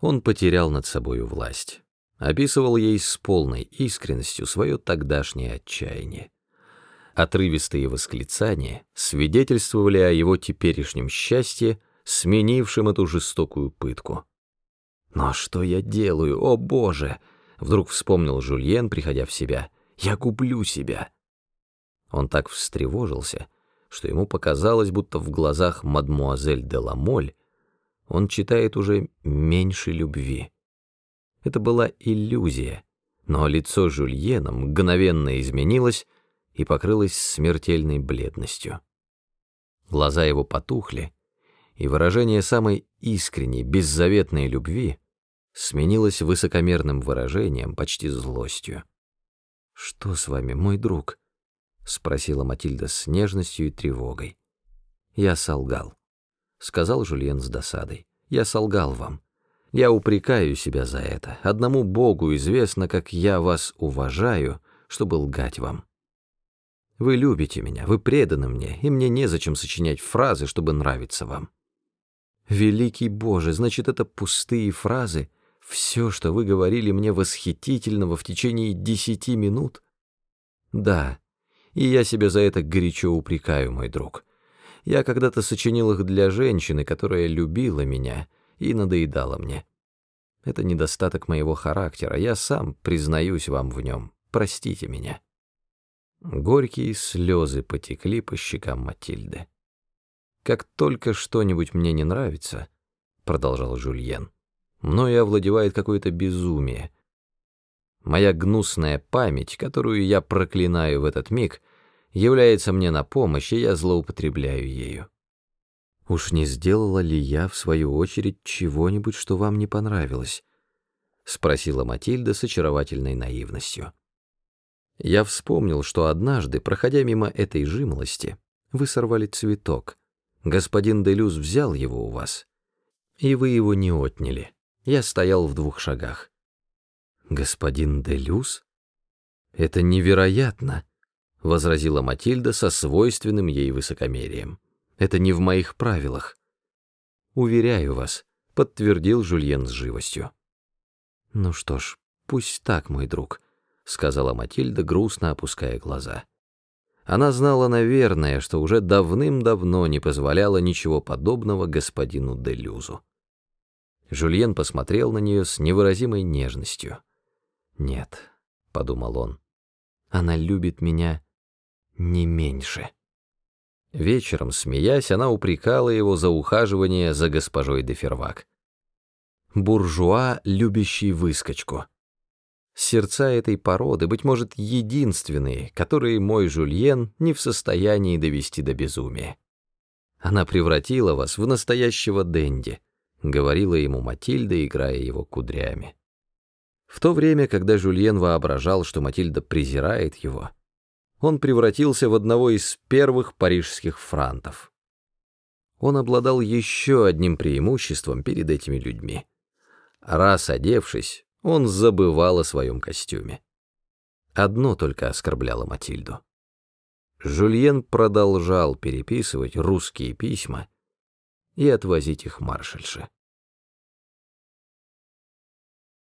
Он потерял над собою власть, описывал ей с полной искренностью свое тогдашнее отчаяние. Отрывистые восклицания свидетельствовали о его теперешнем счастье, сменившем эту жестокую пытку. «Но что я делаю, о боже!» — вдруг вспомнил Жульен, приходя в себя. «Я гублю себя!» Он так встревожился, что ему показалось, будто в глазах мадмуазель де Ламоль он читает уже меньше любви. Это была иллюзия, но лицо Жульена мгновенно изменилось и покрылось смертельной бледностью. Глаза его потухли, и выражение самой искренней, беззаветной любви сменилось высокомерным выражением, почти злостью. «Что с вами, мой друг?» — спросила Матильда с нежностью и тревогой. «Я солгал», — сказал Жульен с досадой. «Я солгал вам. Я упрекаю себя за это. Одному Богу известно, как я вас уважаю, чтобы лгать вам. Вы любите меня, вы преданы мне, и мне незачем сочинять фразы, чтобы нравиться вам. Великий Боже, значит, это пустые фразы, все, что вы говорили мне восхитительного в течение десяти минут? Да, и я себя за это горячо упрекаю, мой друг. Я когда-то сочинил их для женщины, которая любила меня и надоедала мне. Это недостаток моего характера, я сам признаюсь вам в нем. Простите меня. Горькие слезы потекли по щекам Матильды. «Как только что-нибудь мне не нравится», — продолжал Жульен, — «мною овладевает какое-то безумие. Моя гнусная память, которую я проклинаю в этот миг, является мне на помощь, и я злоупотребляю ею. Уж не сделала ли я, в свою очередь, чего-нибудь, что вам не понравилось?» — спросила Матильда с очаровательной наивностью. Я вспомнил, что однажды, проходя мимо этой жимолости, вы сорвали цветок. Господин Делюз взял его у вас, и вы его не отняли. Я стоял в двух шагах. Господин Делюз? Это невероятно, — возразила Матильда со свойственным ей высокомерием. Это не в моих правилах. Уверяю вас, — подтвердил Жульен с живостью. Ну что ж, пусть так, мой друг, — сказала Матильда, грустно опуская глаза. Она знала, наверное, что уже давным-давно не позволяла ничего подобного господину Делюзу. Жульен посмотрел на нее с невыразимой нежностью. «Нет», — подумал он, — «она любит меня не меньше». Вечером, смеясь, она упрекала его за ухаживание за госпожой де Фервак. «Буржуа, любящий выскочку». Сердца этой породы, быть может, единственные, которые мой Жульен не в состоянии довести до безумия. Она превратила вас в настоящего денди, говорила ему Матильда, играя его кудрями. В то время, когда Жульен воображал, что Матильда презирает его, он превратился в одного из первых парижских франтов. Он обладал еще одним преимуществом перед этими людьми. Раз одевшись, он забывал о своем костюме. Одно только оскорбляло Матильду. Жульен продолжал переписывать русские письма и отвозить их маршальше.